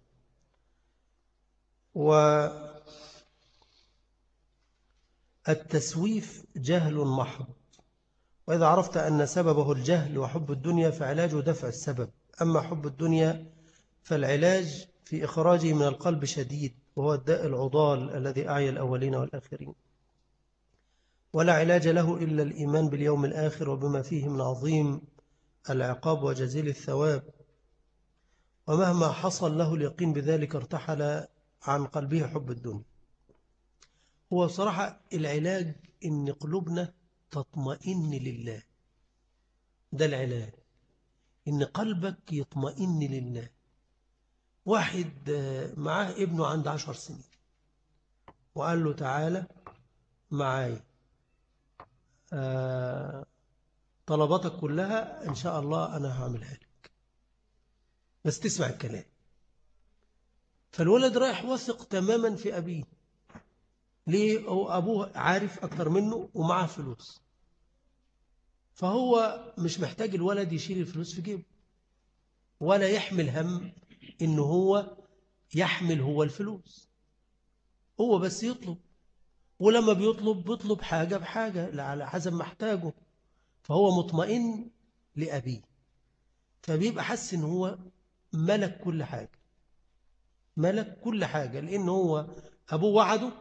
والتسويف جهل محض. وإذا عرفت أن سببه الجهل وحب الدنيا فعلاجه دفع السبب. أما حب الدنيا فالعلاج في إخراجه من القلب شديد. وهو الداء العضال الذي أعيا الأولين والآخرين. ولا علاج له إلا الإيمان باليوم الآخر وبما فيه من عظيم العقاب وجزيل الثواب. ومهما حصل له اليقين بذلك ارتحل عن قلبه حب الدنيا. هو صراحة العلاج إن قلوبنا تطمئن لله. ده العلاج. إن قلبك يطمئن لله. واحد معاه ابنه عنده عشر سنين. وقال له تعالى معاي آه طلباتك كلها إن شاء الله أنا هعملها لك. بس تسمع الكلام. فالولد رايح واثق تماما في أبيه. ليه؟ هو أبوه عارف أكتر منه ومعاه فلوس. فهو مش محتاج الولد يشيل الفلوس في جيبه. ولا يحمل هم. إنه هو يحمل هو الفلوس. هو بس يطلب. ولما بيطلب بيطلب حاجة بحاجة على حسب ما احتاجه. فهو مطمئن لأبيه. فبيبقى حس إن هو ملك كل حاجة. ملك كل حاجة لأن هو أبوه وعده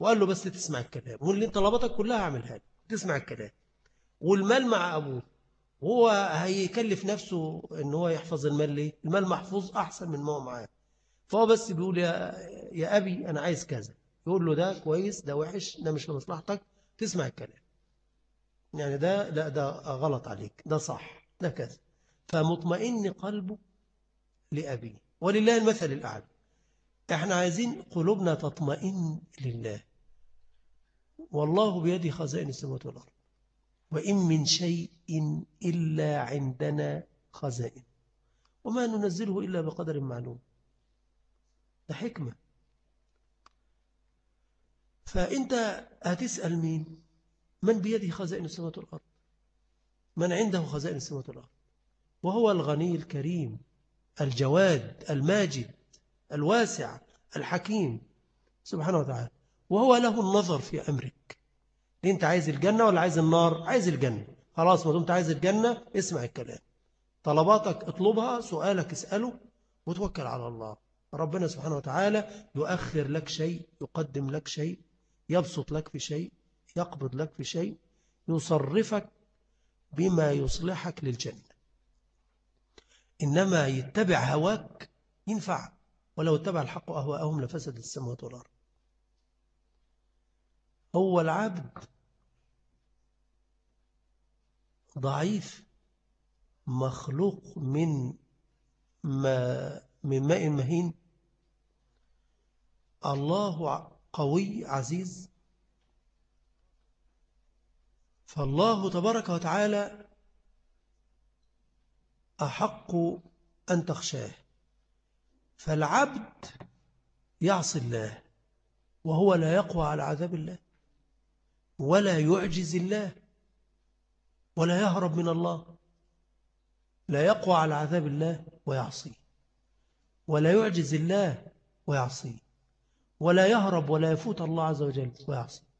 وقال له بس تسمع الكلام واللي أنت طلباتك كلها اعملها لك تسمع الكلام. والمال مع أبوه. وهو هيكلف نفسه إن هو يحفظ المال ليه؟ المال محفوظ أحسن من ما هو معاه. فهو بس بيقول يا, يا أبي أنا عايز كذا. يقول له ده كويس ده وحش ده مش في مصلحتك تسمع الكلام. يعني ده لا ده غلط عليك. ده صح ده كذا. فمطمئن قلبه لأبيه ولله المثل الأعلى. إحنا عايزين قلوبنا تطمئن لله. والله بيده خزائن السماوات والأرض. وإن من شيء إلا عندنا خزائن. وما ننزله إلا بقدر معلوم. ده حكمة. فأنت هتسأل مين؟ من بيده خزائن السماوات والأرض؟ من عنده خزائن السماوات والأرض؟ وهو الغني الكريم الجواد الماجد الواسع الحكيم. سبحانه وتعالى. وهو له النظر في أمرك. انت عايز الجنة ولا عايز النار؟ عايز الجنة. خلاص ما دمت عايز الجنة اسمع الكلام. طلباتك اطلبها سؤالك اسأله وتوكل على الله. ربنا سبحانه وتعالى يؤخر لك شيء يقدم لك شيء يبسط لك في شيء يقبض لك في شيء يصرفك بما يصلحك للجنة. إنما يتبع هواك ينفع. ولو اتبع الحق أهواءهم لفسد السماوات والأرض. هو العبد ضعيف مخلوق من ما من ماء مهين. الله قوي عزيز. فالله تبارك وتعالى أحق أن تخشاه. فالعبد يعصي الله وهو لا يقوى على عذاب الله ولا يعجز الله. ولا يهرب من الله. لا يقوى على عذاب الله ويعصيه. ولا يعجز الله ويعصيه. ولا يهرب ولا يفوت الله عز وجل ويعصيه.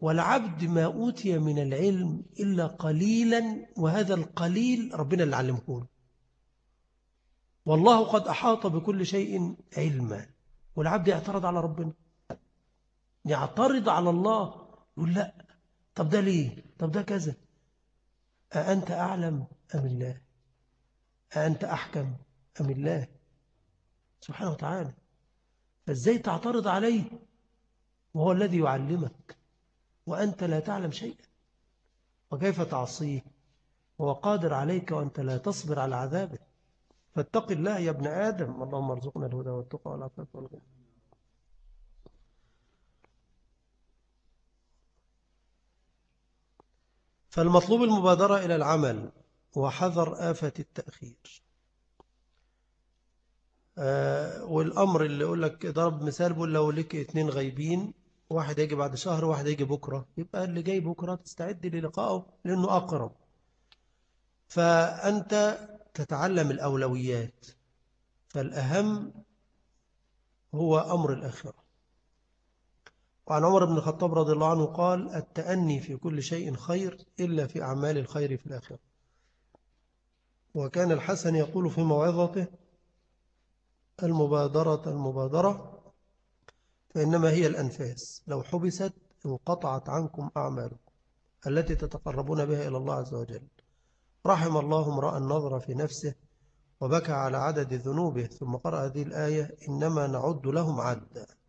والعبد ما أوتي من العلم إلا قليلا وهذا القليل ربنا اللي علمه له والله قد أحاط بكل شيء علما. والعبد يعترض على ربنا. يعترض على الله. يقول لا. طب ده ليه؟ طب ده كذا. أأنت أعلم أم الله؟ أأنت أحكم أم الله؟ سبحانه وتعالى. فإزاي تعترض عليه؟ وهو الذي يعلمك. وأنت لا تعلم شيئا. وكيف تعصيه؟ وهو قادر عليك وأنت لا تصبر على عذابه. فاتق الله يا ابن آدم. اللهم ارزقنا الهدى والتقى والعفاف والغنى. فالمطلوب المبادرة إلى العمل وحذر آفة التأخير. آه والأمر اللي يقول لك ضرب مثال بقول لو لك اثنين غايبين واحد يجي بعد شهر واحد يجي بكرة. يبقى اللي جاي بكرة تستعد للقائه لأنه أقرب. فأنت تتعلم الأولويات فالأهم هو أمر الآخرة. وعن عمر بن الخطاب رضي الله عنه قال التأني في كل شيء خير إلا في أعمال الخير في الآخرة. وكان الحسن يقول في موعظته المبادرة المبادرة فإنما هي الأنفاس. لو حبست انقطعت عنكم أعمالكم التي تتقربون بها إلى الله عز وجل. رحم الله امرأ النظر في نفسه وبكى على عدد ذنوبه ثم قرأ هذه الآية إنما نعد لهم عدا.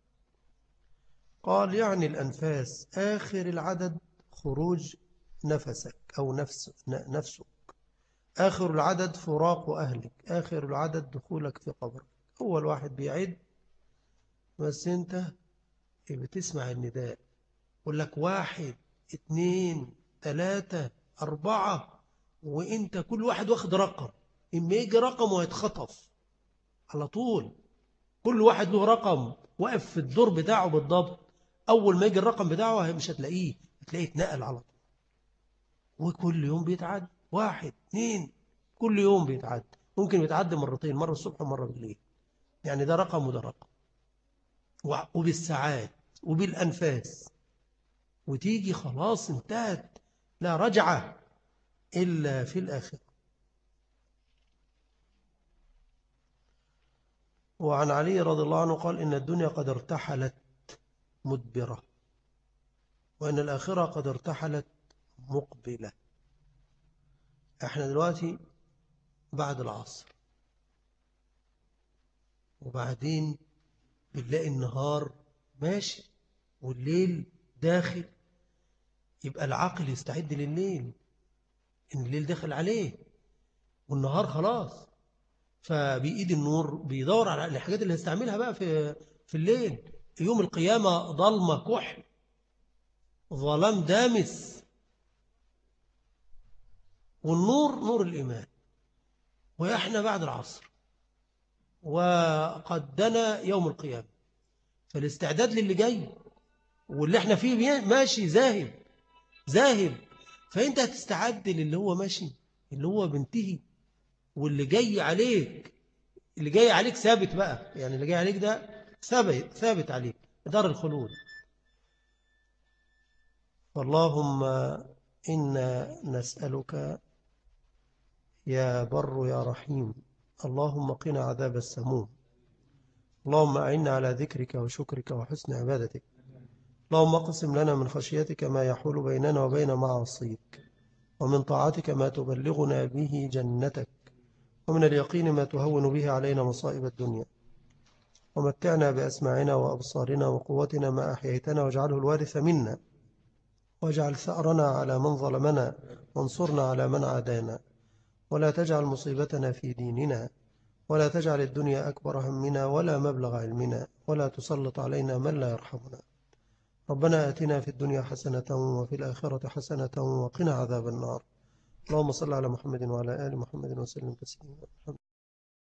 قال يعني الأنفاس آخر العدد خروج نفسك أو نفس نفسك. آخر العدد فراق أهلك. آخر العدد دخولك في قبرك. أول واحد بيعد. بس أنت بتسمع النداء. يقول لك واحد اتنين ثلاثة أربعة وإنت كل واحد واخد رقم. إما يجي رقم ويتخطف. على طول. كل واحد له رقم. واقف في الدور بتاعه بالضبط. أول ما يجي الرقم بتاعه مش هتلاقيه هتلاقيه اتنقل على طول. وكل يوم بيتعد واحد اثنين كل يوم بيتعد ممكن يتعد مرتين مرة الصبح ومرة بالليل. يعني ده رقم وده رقم. وبالساعات وبالأنفاس. وتيجي خلاص انتهت. لا رجعة إلا في الآخرة. وعن علي رضي الله عنه قال إن الدنيا قد ارتحلت. مدبرة وإن الآخرة قد ارتحلت مقبلة. إحنا دلوقتي بعد العصر وبعدين بنلاقي النهار ماشي والليل داخل. يبقى العقل يستعد لليل إن الليل داخل عليه والنهار خلاص. فبإيد النور بيدور على الحاجات اللي هيستعملها بقى في في الليل. يوم القيامة ظلمة كحل ظلام دامس والنور نور الإيمان. وإحنا بعد العصر وقد دنا يوم القيامة. فالاستعداد للي جاي واللي إحنا فيه ماشي ذاهب ذاهب. فأنت هتستعد للي هو ماشي اللي هو بنتهي. واللي جاي عليك اللي جاي عليك ثابت بقى. يعني اللي جاي عليك ده ثابت ثابت عليك دار الخلود. اللهم إنا نسألك يا بر يا رحيم. اللهم قنا عذاب السموم. اللهم أعنا على ذكرك وشكرك وحسن عبادتك. اللهم اقسم لنا من خشيتك ما يحول بيننا وبين معاصيك ومن طاعتك ما تبلغنا به جنتك ومن اليقين ما تهون به علينا مصائب الدنيا. ومتعنا بأسماعنا وأبصارنا وقوتنا ما أحييتنا واجعله الوارث منا. واجعل ثأرنا على من ظلمنا وانصرنا على من عادانا. ولا تجعل مصيبتنا في ديننا. ولا تجعل الدنيا أكبر همنا ولا مبلغ علمنا. ولا تسلط علينا من لا يرحمنا. ربنا آتنا في الدنيا حسنة وفي الآخرة حسنة وقنا عذاب النار. اللهم صل على محمد وعلى آل محمد وسلم تسليما.